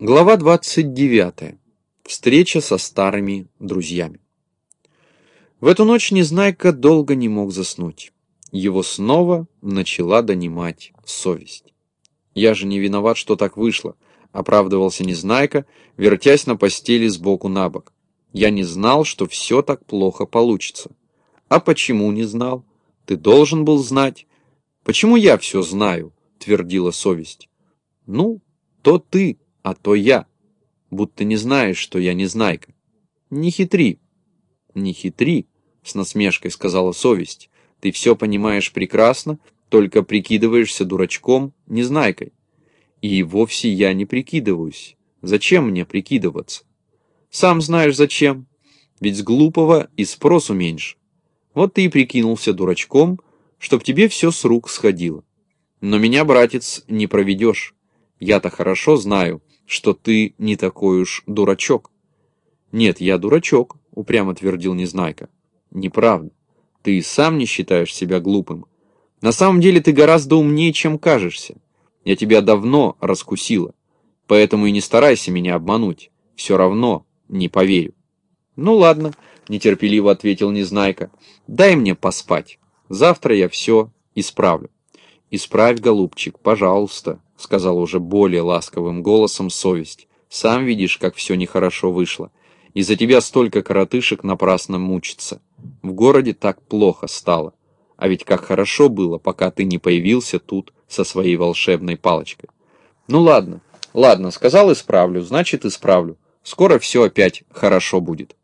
Глава 29. Встреча со старыми друзьями. В эту ночь Незнайка долго не мог заснуть. Его снова начала донимать совесть. «Я же не виноват, что так вышло», — оправдывался Незнайка, вертясь на постели сбоку на бок. «Я не знал, что все так плохо получится». «А почему не знал? Ты должен был знать». «Почему я все знаю?» — твердила совесть. «Ну, то ты», а то я. Будто не знаешь, что я не знайка. Не хитри. Не хитри, с насмешкой сказала совесть. Ты все понимаешь прекрасно, только прикидываешься дурачком, незнайкой. И вовсе я не прикидываюсь. Зачем мне прикидываться? Сам знаешь зачем. Ведь с глупого и спросу меньше. Вот ты и прикинулся дурачком, чтоб тебе все с рук сходило. Но меня, братец, не проведешь. Я-то хорошо знаю, что ты не такой уж дурачок. Нет, я дурачок, упрямо твердил Незнайка. Неправда. Ты сам не считаешь себя глупым. На самом деле ты гораздо умнее, чем кажешься. Я тебя давно раскусила. Поэтому и не старайся меня обмануть. Все равно не поверю. Ну ладно, нетерпеливо ответил Незнайка. Дай мне поспать. Завтра я все исправлю. Исправь, голубчик, пожалуйста, — сказала уже более ласковым голосом совесть. «Сам видишь, как все нехорошо вышло. Из-за тебя столько коротышек напрасно мучится. В городе так плохо стало. А ведь как хорошо было, пока ты не появился тут со своей волшебной палочкой. Ну ладно, ладно, сказал исправлю, значит исправлю. Скоро все опять хорошо будет».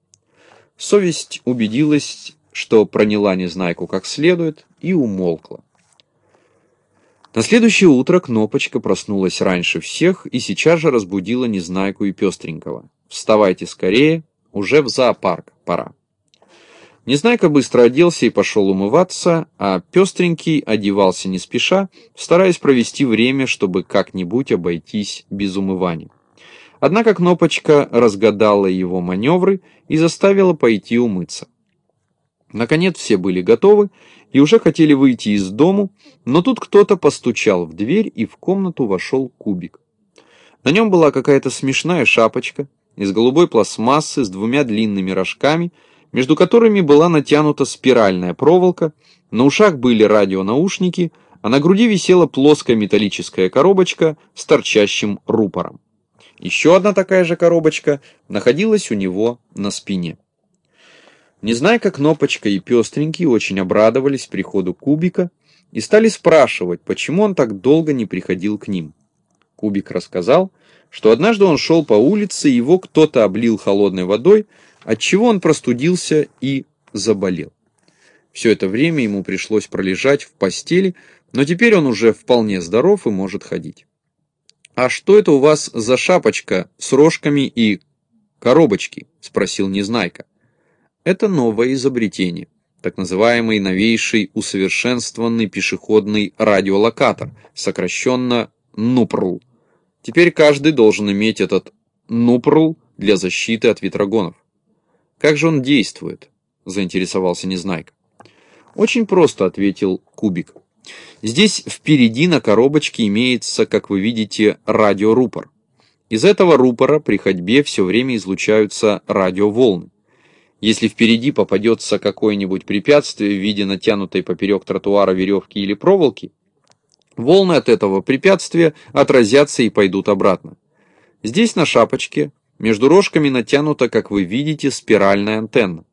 Совесть убедилась, что проняла Незнайку как следует, и умолкла. На следующее утро Кнопочка проснулась раньше всех и сейчас же разбудила Незнайку и Пестренького. «Вставайте скорее, уже в зоопарк пора». Незнайка быстро оделся и пошел умываться, а Пестренький одевался не спеша, стараясь провести время, чтобы как-нибудь обойтись без умывания. Однако Кнопочка разгадала его маневры и заставила пойти умыться. Наконец все были готовы и уже хотели выйти из дому, но тут кто-то постучал в дверь, и в комнату вошел кубик. На нем была какая-то смешная шапочка из голубой пластмассы с двумя длинными рожками, между которыми была натянута спиральная проволока, на ушах были радионаушники, а на груди висела плоская металлическая коробочка с торчащим рупором. Еще одна такая же коробочка находилась у него на спине. Незнайка, Кнопочка и Пестренький очень обрадовались приходу Кубика и стали спрашивать, почему он так долго не приходил к ним. Кубик рассказал, что однажды он шел по улице, его кто-то облил холодной водой, отчего он простудился и заболел. Все это время ему пришлось пролежать в постели, но теперь он уже вполне здоров и может ходить. «А что это у вас за шапочка с рожками и коробочки?» – спросил Незнайка. Это новое изобретение, так называемый новейший усовершенствованный пешеходный радиолокатор, сокращенно НУПРЛ. Теперь каждый должен иметь этот НУПРЛ для защиты от ветрогонов. Как же он действует? Заинтересовался Незнайка. Очень просто, ответил Кубик. Здесь впереди на коробочке имеется, как вы видите, радиорупор. Из этого рупора при ходьбе все время излучаются радиоволны. Если впереди попадется какое-нибудь препятствие в виде натянутой поперек тротуара веревки или проволоки, волны от этого препятствия отразятся и пойдут обратно. Здесь на шапочке между рожками натянута, как вы видите, спиральная антенна.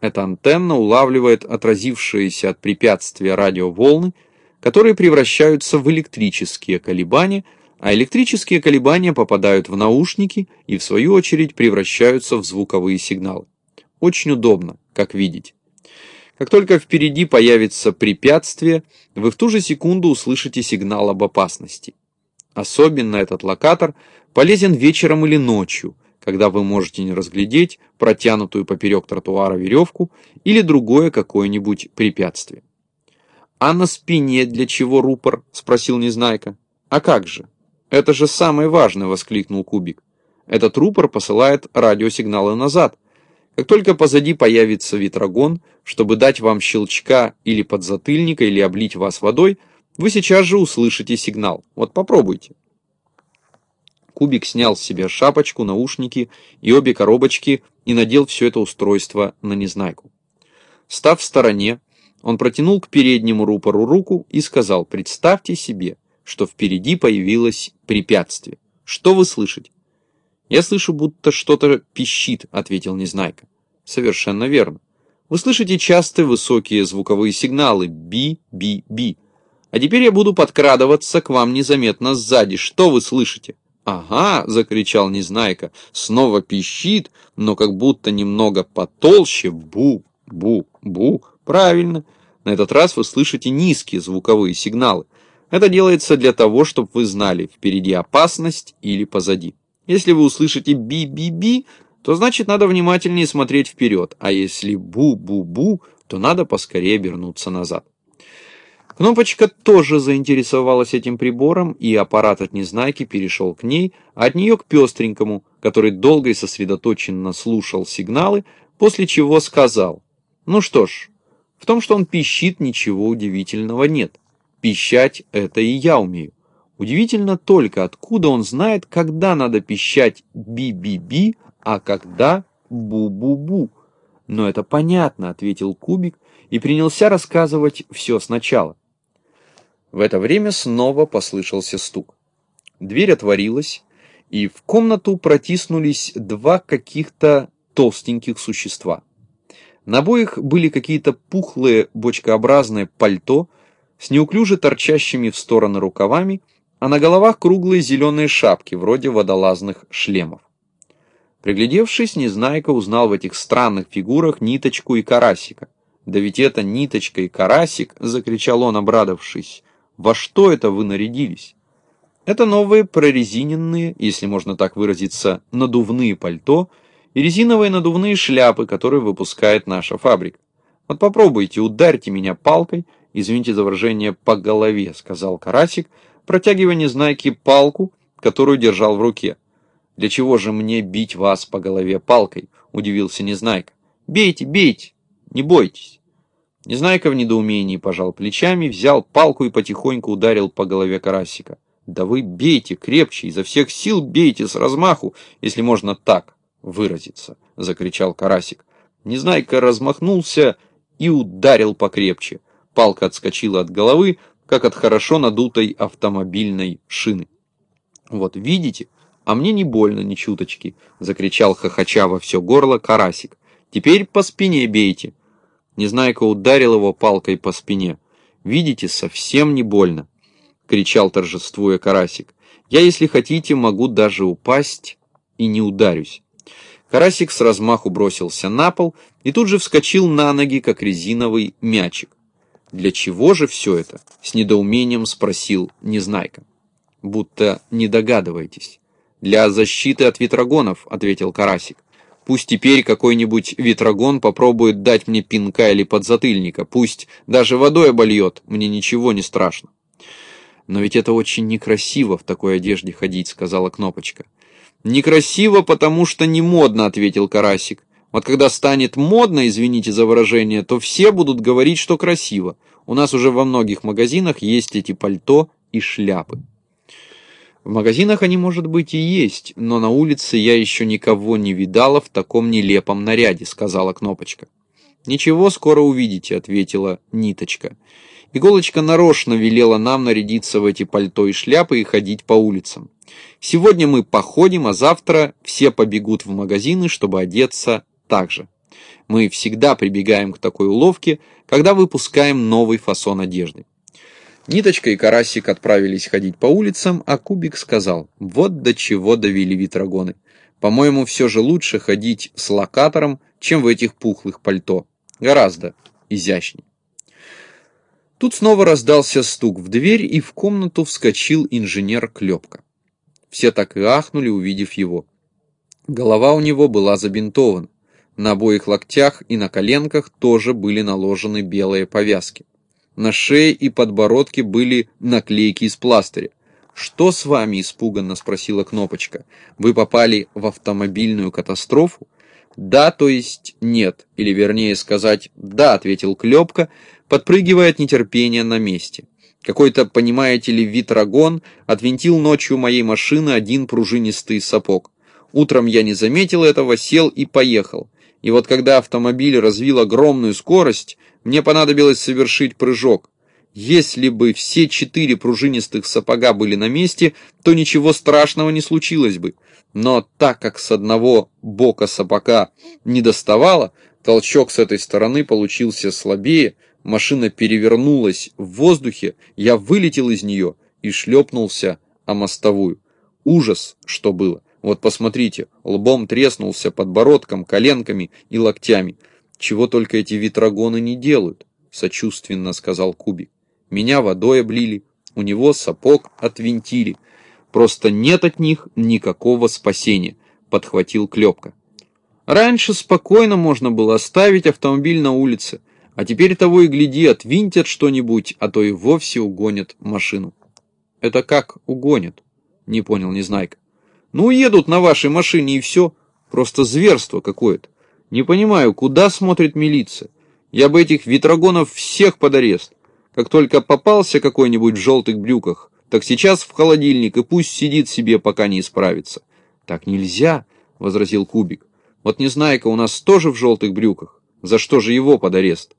Эта антенна улавливает отразившиеся от препятствия радиоволны, которые превращаются в электрические колебания, а электрические колебания попадают в наушники и в свою очередь превращаются в звуковые сигналы. Очень удобно, как видите. Как только впереди появится препятствие, вы в ту же секунду услышите сигнал об опасности. Особенно этот локатор полезен вечером или ночью, когда вы можете не разглядеть протянутую поперек тротуара веревку или другое какое-нибудь препятствие. «А на спине для чего рупор?» – спросил Незнайка. «А как же? Это же самое важное!» – воскликнул Кубик. «Этот рупор посылает радиосигналы назад, как только позади появится ветрогон, чтобы дать вам щелчка или подзатыльника, или облить вас водой, вы сейчас же услышите сигнал. Вот попробуйте. Кубик снял с себя шапочку, наушники и обе коробочки и надел все это устройство на Незнайку. Став в стороне, он протянул к переднему рупору руку и сказал, представьте себе, что впереди появилось препятствие. Что вы слышите? Я слышу, будто что-то пищит, ответил Незнайка. Совершенно верно. Вы слышите частые высокие звуковые сигналы «би-би-би». А теперь я буду подкрадываться к вам незаметно сзади. Что вы слышите? «Ага!» — закричал Незнайка. «Снова пищит, но как будто немного потолще. Бу, бу, бу. Правильно. На этот раз вы слышите низкие звуковые сигналы. Это делается для того, чтобы вы знали, впереди опасность или позади. Если вы услышите би-би-би, то значит надо внимательнее смотреть вперед, а если бу-бу-бу, то надо поскорее обернуться назад. Кнопочка тоже заинтересовалась этим прибором, и аппарат от Незнайки перешел к ней, а от нее к пестренькому, который долго и сосредоточенно слушал сигналы, после чего сказал, «Ну что ж, в том, что он пищит, ничего удивительного нет. Пищать это и я умею. Удивительно только, откуда он знает, когда надо пищать би-би-би, а когда бу-бу-бу. Но это понятно, ответил Кубик и принялся рассказывать все сначала. В это время снова послышался стук. Дверь отворилась, и в комнату протиснулись два каких-то толстеньких существа. На обоих были какие-то пухлые бочкообразные пальто с неуклюже торчащими в стороны рукавами, а на головах круглые зеленые шапки, вроде водолазных шлемов. Приглядевшись, Незнайка узнал в этих странных фигурах ниточку и карасика. «Да ведь это ниточка и карасик!» — закричал он, обрадовавшись. Во что это вы нарядились? Это новые прорезиненные, если можно так выразиться, надувные пальто и резиновые надувные шляпы, которые выпускает наша фабрика. Вот попробуйте, ударьте меня палкой, извините за выражение, по голове, сказал Карасик, протягивая Незнайке палку, которую держал в руке. Для чего же мне бить вас по голове палкой? Удивился Незнайка. Бейте, бейте, не бойтесь. Незнайка в недоумении пожал плечами, взял палку и потихоньку ударил по голове карасика. «Да вы бейте крепче, изо всех сил бейте с размаху, если можно так выразиться», — закричал карасик. Незнайка размахнулся и ударил покрепче. Палка отскочила от головы, как от хорошо надутой автомобильной шины. «Вот видите, а мне не больно ни чуточки», — закричал хохоча во все горло карасик. «Теперь по спине бейте». Незнайка ударил его палкой по спине. «Видите, совсем не больно!» — кричал торжествуя Карасик. «Я, если хотите, могу даже упасть и не ударюсь». Карасик с размаху бросился на пол и тут же вскочил на ноги, как резиновый мячик. «Для чего же все это?» — с недоумением спросил Незнайка. «Будто не догадываетесь». «Для защиты от ветрогонов», — ответил Карасик. Пусть теперь какой-нибудь ветрогон попробует дать мне пинка или подзатыльника. Пусть даже водой обольет, мне ничего не страшно. Но ведь это очень некрасиво в такой одежде ходить, сказала Кнопочка. Некрасиво, потому что не модно, ответил Карасик. Вот когда станет модно, извините за выражение, то все будут говорить, что красиво. У нас уже во многих магазинах есть эти пальто и шляпы. В магазинах они, может быть, и есть, но на улице я еще никого не видала в таком нелепом наряде», — сказала Кнопочка. «Ничего, скоро увидите», — ответила Ниточка. Иголочка нарочно велела нам нарядиться в эти пальто и шляпы и ходить по улицам. Сегодня мы походим, а завтра все побегут в магазины, чтобы одеться так же. Мы всегда прибегаем к такой уловке, когда выпускаем новый фасон одежды. Ниточка и Карасик отправились ходить по улицам, а Кубик сказал, вот до чего довели ветрогоны. По-моему, все же лучше ходить с локатором, чем в этих пухлых пальто. Гораздо изящнее. Тут снова раздался стук в дверь, и в комнату вскочил инженер Клепка. Все так и ахнули, увидев его. Голова у него была забинтована. На обоих локтях и на коленках тоже были наложены белые повязки. На шее и подбородке были наклейки из пластыря. «Что с вами?» – испуганно спросила Кнопочка. «Вы попали в автомобильную катастрофу?» «Да, то есть нет», или вернее сказать «да», – ответил Клепка, подпрыгивая от нетерпения на месте. Какой-то, понимаете ли, витрагон отвинтил ночью моей машины один пружинистый сапог. Утром я не заметил этого, сел и поехал. И вот когда автомобиль развил огромную скорость, мне понадобилось совершить прыжок. Если бы все четыре пружинистых сапога были на месте, то ничего страшного не случилось бы. Но так как с одного бока сапога не доставало, толчок с этой стороны получился слабее, машина перевернулась в воздухе, я вылетел из нее и шлепнулся о мостовую. Ужас, что было. Вот посмотрите, лбом треснулся подбородком, коленками и локтями. Чего только эти витрагоны не делают, сочувственно сказал Кубик. Меня водой облили, у него сапог отвинтили. Просто нет от них никакого спасения, подхватил Клепка. Раньше спокойно можно было оставить автомобиль на улице, а теперь того и гляди, отвинтят что-нибудь, а то и вовсе угонят машину. Это как угонят? Не понял Незнайка. Ну, едут на вашей машине и все. Просто зверство какое-то. Не понимаю, куда смотрит милиция? Я бы этих витрагонов всех под арест. Как только попался какой-нибудь в желтых брюках, так сейчас в холодильник и пусть сидит себе, пока не исправится. Так нельзя, возразил Кубик. Вот Незнайка у нас тоже в желтых брюках. За что же его под арест?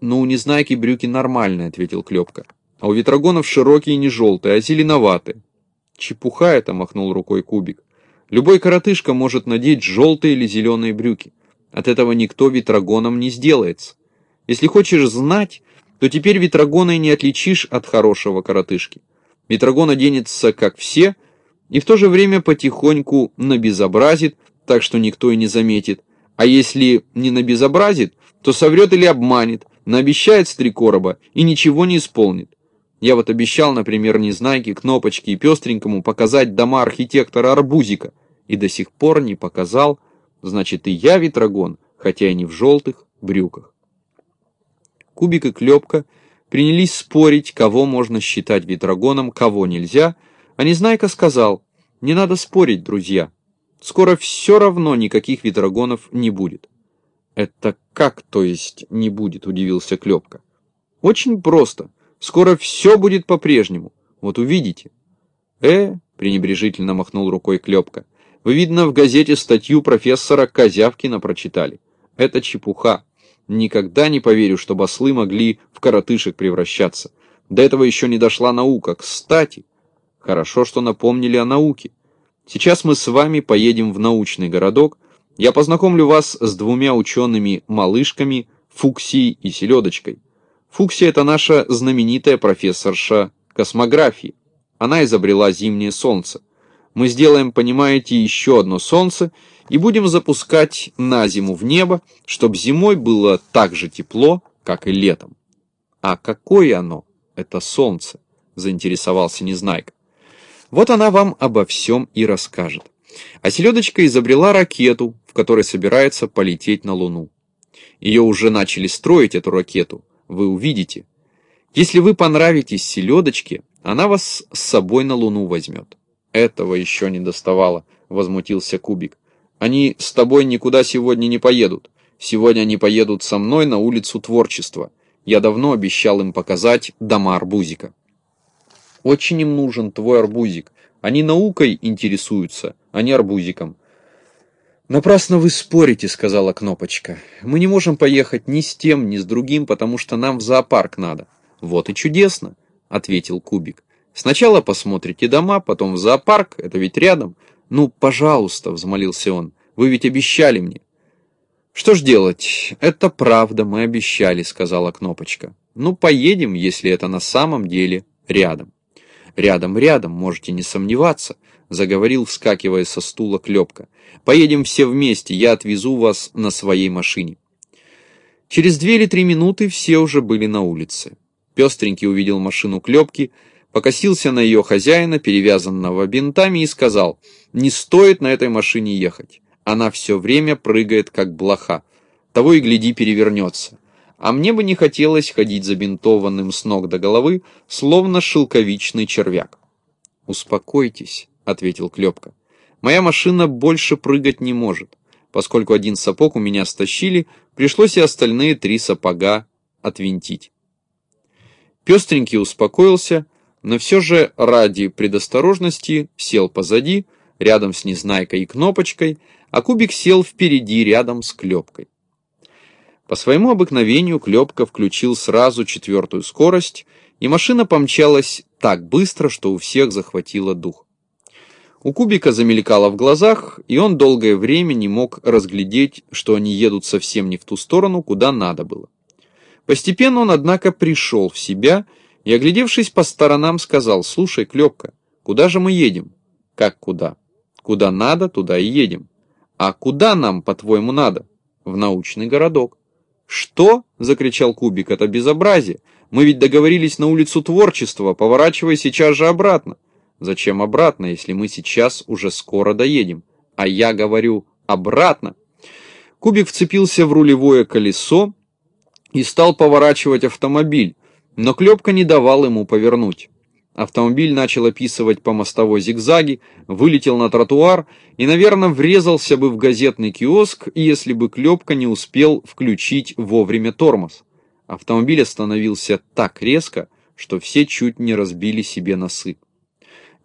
Ну, у Незнайки брюки нормальные, ответил Клепка. А у Ветрогонов широкие не желтые, а зеленоватые. Чепуха это, махнул рукой Кубик. Любой коротышка может надеть желтые или зеленые брюки. От этого никто Ветрогоном не сделается. Если хочешь знать, то теперь Ветрогона не отличишь от хорошего коротышки. Ветрогон оденется, как все, и в то же время потихоньку набезобразит, так что никто и не заметит. А если не набезобразит, то соврет или обманет, наобещает с короба и ничего не исполнит. Я вот обещал, например, Незнайке, Кнопочке и Пестренькому показать дома архитектора Арбузика, и до сих пор не показал, значит и я Ветрогон, хотя и не в желтых брюках. Кубик и Клепка принялись спорить, кого можно считать ветрогоном, кого нельзя, а Незнайка сказал, не надо спорить, друзья, скоро все равно никаких ветрогонов не будет. Это как, то есть, не будет, удивился Клепка. Очень просто, скоро все будет по-прежнему, вот увидите. Э, пренебрежительно махнул рукой Клепка, вы, видно, в газете статью профессора Козявкина прочитали. Это чепуха. Никогда не поверю, что ослы могли в коротышек превращаться. До этого еще не дошла наука. Кстати, хорошо, что напомнили о науке. Сейчас мы с вами поедем в научный городок. Я познакомлю вас с двумя учеными-малышками, Фуксией и Селедочкой. Фуксия – это наша знаменитая профессорша космографии. Она изобрела зимнее солнце. Мы сделаем, понимаете, еще одно солнце – и будем запускать на зиму в небо, чтобы зимой было так же тепло, как и летом. А какое оно, это солнце, заинтересовался Незнайка. Вот она вам обо всем и расскажет. А селедочка изобрела ракету, в которой собирается полететь на Луну. Ее уже начали строить, эту ракету, вы увидите. Если вы понравитесь селедочке, она вас с собой на Луну возьмет. Этого еще не доставало, возмутился Кубик. Они с тобой никуда сегодня не поедут. Сегодня они поедут со мной на улицу Творчества. Я давно обещал им показать дома арбузика. Очень им нужен твой арбузик. Они наукой интересуются, а не арбузиком. «Напрасно вы спорите», — сказала Кнопочка. «Мы не можем поехать ни с тем, ни с другим, потому что нам в зоопарк надо». «Вот и чудесно», — ответил Кубик. «Сначала посмотрите дома, потом в зоопарк, это ведь рядом. «Ну, пожалуйста», — взмолился он, — «вы ведь обещали мне». «Что ж делать? Это правда, мы обещали», — сказала Кнопочка. «Ну, поедем, если это на самом деле рядом». «Рядом, рядом, можете не сомневаться», — заговорил, вскакивая со стула Клепка. «Поедем все вместе, я отвезу вас на своей машине». Через две или три минуты все уже были на улице. Пестренький увидел машину Клепки, покосился на ее хозяина, перевязанного бинтами, и сказал, «Не стоит на этой машине ехать. Она все время прыгает, как блоха. Того и гляди перевернется. А мне бы не хотелось ходить забинтованным с ног до головы, словно шелковичный червяк». «Успокойтесь», — ответил Клепка. «Моя машина больше прыгать не может. Поскольку один сапог у меня стащили, пришлось и остальные три сапога отвинтить». Пестренький успокоился, но все же ради предосторожности сел позади, рядом с Незнайкой и Кнопочкой, а Кубик сел впереди, рядом с Клепкой. По своему обыкновению Клепка включил сразу четвертую скорость, и машина помчалась так быстро, что у всех захватило дух. У Кубика замелькало в глазах, и он долгое время не мог разглядеть, что они едут совсем не в ту сторону, куда надо было. Постепенно он, однако, пришел в себя и, оглядевшись по сторонам, сказал, «Слушай, Клепка, куда же мы едем?» «Как куда?» «Куда надо, туда и едем». «А куда нам, по-твоему, надо?» «В научный городок». «Что?» – закричал Кубик. «Это безобразие. Мы ведь договорились на улицу творчества, поворачивая сейчас же обратно». «Зачем обратно, если мы сейчас уже скоро доедем?» «А я говорю, обратно». Кубик вцепился в рулевое колесо и стал поворачивать автомобиль, но Клепка не давал ему повернуть. Автомобиль начал описывать по мостовой зигзаги, вылетел на тротуар и, наверное, врезался бы в газетный киоск, если бы Клепка не успел включить вовремя тормоз. Автомобиль остановился так резко, что все чуть не разбили себе носы.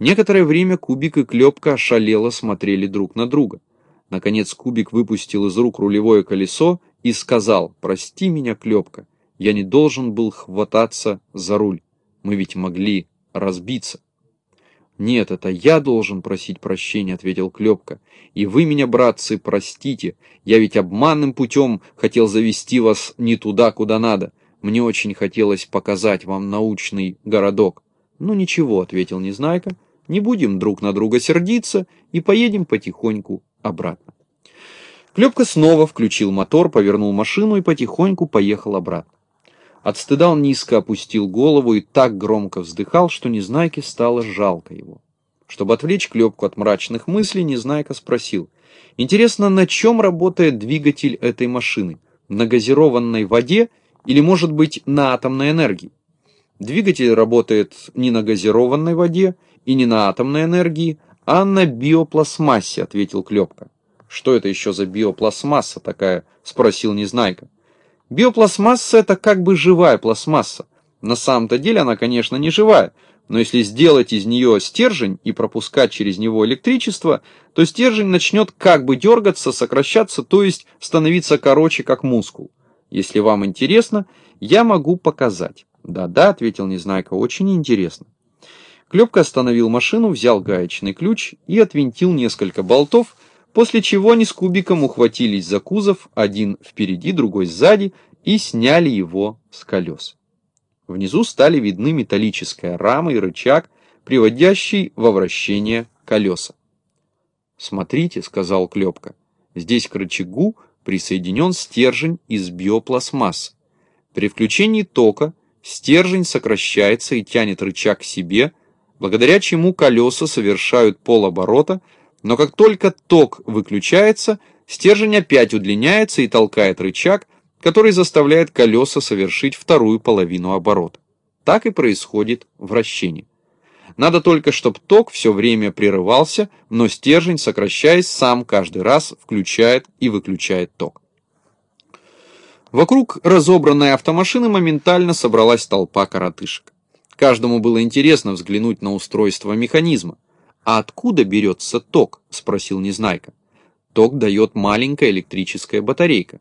Некоторое время Кубик и Клепка ошалело смотрели друг на друга. Наконец Кубик выпустил из рук рулевое колесо и сказал, «Прости меня, Клепка, я не должен был хвататься за руль. Мы ведь могли разбиться. «Нет, это я должен просить прощения», — ответил Клепка. «И вы меня, братцы, простите. Я ведь обманным путем хотел завести вас не туда, куда надо. Мне очень хотелось показать вам научный городок». «Ну ничего», — ответил Незнайка, — «не будем друг на друга сердиться и поедем потихоньку обратно». Клепка снова включил мотор, повернул машину и потихоньку поехал обратно. От стыда он низко опустил голову и так громко вздыхал, что Незнайке стало жалко его. Чтобы отвлечь Клепку от мрачных мыслей, Незнайка спросил, «Интересно, на чем работает двигатель этой машины? На газированной воде или, может быть, на атомной энергии?» Двигатель работает не на газированной воде и не на атомной энергии, а на биопластмассе, ответил Клепка. «Что это еще за биопластмасса такая?» — спросил Незнайка. Биопластмасса это как бы живая пластмасса. На самом-то деле она, конечно, не живая, но если сделать из нее стержень и пропускать через него электричество, то стержень начнет как бы дергаться, сокращаться, то есть становиться короче, как мускул. Если вам интересно, я могу показать. Да-да, ответил Незнайка, очень интересно. Клепка остановил машину, взял гаечный ключ и отвинтил несколько болтов, после чего они с кубиком ухватились за кузов, один впереди, другой сзади, и сняли его с колес. Внизу стали видны металлическая рама и рычаг, приводящий во вращение колеса. «Смотрите», — сказал Клепка, — «здесь к рычагу присоединен стержень из биопластмассы. При включении тока стержень сокращается и тянет рычаг к себе, благодаря чему колеса совершают полоборота, но как только ток выключается, стержень опять удлиняется и толкает рычаг, который заставляет колеса совершить вторую половину оборота. Так и происходит вращение. Надо только, чтобы ток все время прерывался, но стержень, сокращаясь, сам каждый раз включает и выключает ток. Вокруг разобранной автомашины моментально собралась толпа коротышек. Каждому было интересно взглянуть на устройство механизма. «А откуда берется ток?» – спросил Незнайка. Ток дает маленькая электрическая батарейка.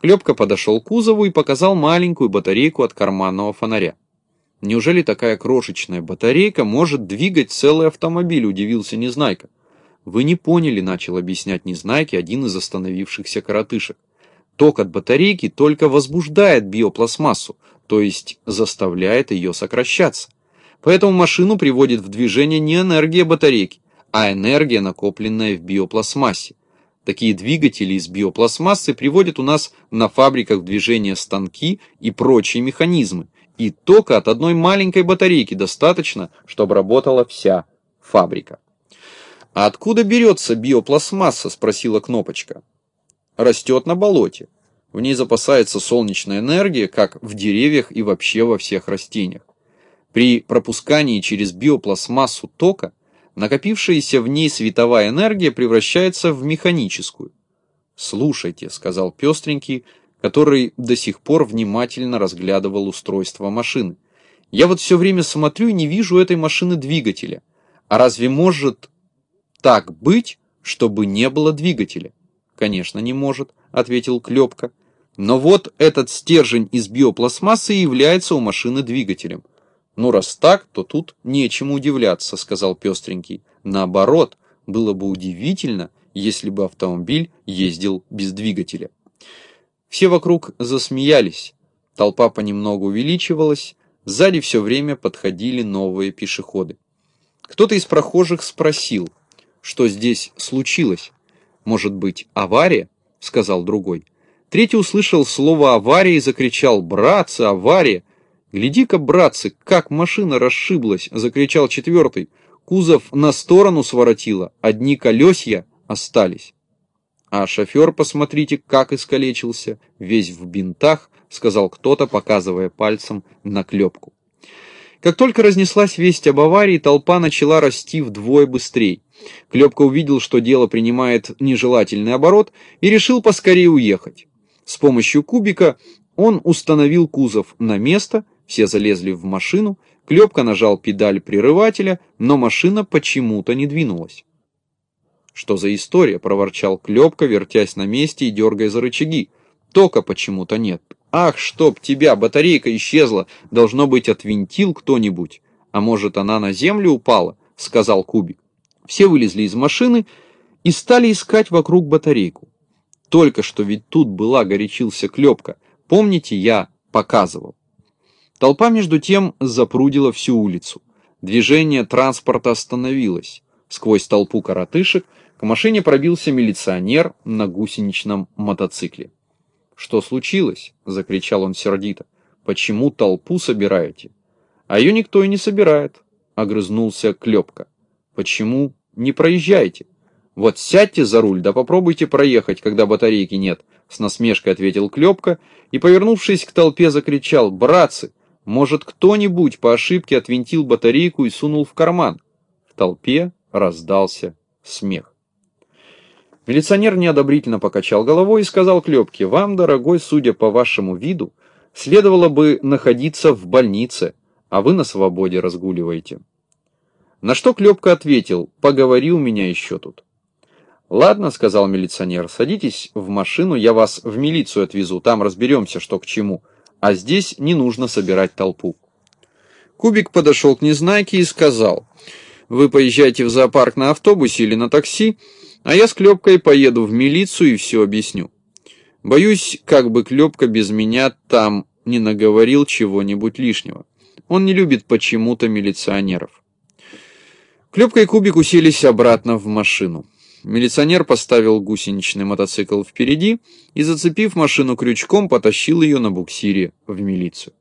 Клепка подошел к кузову и показал маленькую батарейку от карманного фонаря. «Неужели такая крошечная батарейка может двигать целый автомобиль?» – удивился Незнайка. «Вы не поняли», – начал объяснять Незнайке один из остановившихся коротышек. «Ток от батарейки только возбуждает биопластмассу, то есть заставляет ее сокращаться. Поэтому машину приводит в движение не энергия батарейки, а энергия, накопленная в биопластмассе. Такие двигатели из биопластмассы приводят у нас на фабриках в движение станки и прочие механизмы. И тока от одной маленькой батарейки достаточно, чтобы работала вся фабрика. «А откуда берется биопластмасса?» – спросила Кнопочка. «Растет на болоте. В ней запасается солнечная энергия, как в деревьях и вообще во всех растениях. При пропускании через биопластмассу тока накопившаяся в ней световая энергия превращается в механическую. «Слушайте», — сказал пестренький, который до сих пор внимательно разглядывал устройство машины. Я вот все время смотрю и не вижу этой машины двигателя. А разве может так быть, чтобы не было двигателя? Конечно, не может, ответил Клепка. Но вот этот стержень из биопластмассы является у машины двигателем. Ну, раз так, то тут нечему удивляться, сказал Пестренький. Наоборот, было бы удивительно, если бы автомобиль ездил без двигателя. Все вокруг засмеялись, толпа понемногу увеличивалась, сзади все время подходили новые пешеходы. Кто-то из прохожих спросил, что здесь случилось. «Может быть, авария?» — сказал другой. Третий услышал слово «авария» и закричал «Братцы, авария!» «Гляди-ка, братцы, как машина расшиблась!» — закричал четвертый. Кузов на сторону своротило, одни колесья остались. А шофер, посмотрите, как искалечился, весь в бинтах, сказал кто-то, показывая пальцем на клепку. Как только разнеслась весть об аварии, толпа начала расти вдвое быстрее. Клепка увидел, что дело принимает нежелательный оборот и решил поскорее уехать. С помощью кубика он установил кузов на место, все залезли в машину, Клепка нажал педаль прерывателя, но машина почему-то не двинулась. «Что за история?» – проворчал Клепка, вертясь на месте и дергая за рычаги. «Тока почему-то нет. Ах, чтоб тебя, батарейка исчезла! Должно быть, отвинтил кто-нибудь. А может, она на землю упала?» – сказал Кубик. Все вылезли из машины и стали искать вокруг батарейку. Только что ведь тут была горячился Клепка. Помните, я показывал. Толпа между тем запрудила всю улицу. Движение транспорта остановилось. Сквозь толпу коротышек к машине пробился милиционер на гусеничном мотоцикле. «Что случилось?» – закричал он сердито. «Почему толпу собираете?» «А ее никто и не собирает», – огрызнулся Клепка. «Почему не проезжаете?» «Вот сядьте за руль, да попробуйте проехать, когда батарейки нет», – с насмешкой ответил Клепка и, повернувшись к толпе, закричал «Братцы, может кто-нибудь по ошибке отвинтил батарейку и сунул в карман?» В толпе раздался смех. Милиционер неодобрительно покачал головой и сказал Клепке, «Вам, дорогой, судя по вашему виду, следовало бы находиться в больнице, а вы на свободе разгуливаете». На что Клепка ответил, «Поговори у меня еще тут». «Ладно», — сказал милиционер, — «садитесь в машину, я вас в милицию отвезу, там разберемся, что к чему, а здесь не нужно собирать толпу». Кубик подошел к Незнайке и сказал, «Вы поезжайте в зоопарк на автобусе или на такси, а я с Клепкой поеду в милицию и все объясню. Боюсь, как бы Клепка без меня там не наговорил чего-нибудь лишнего. Он не любит почему-то милиционеров. Клепка и Кубик уселись обратно в машину. Милиционер поставил гусеничный мотоцикл впереди и, зацепив машину крючком, потащил ее на буксире в милицию.